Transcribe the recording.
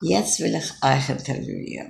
Jetzt will ich euch interviewen.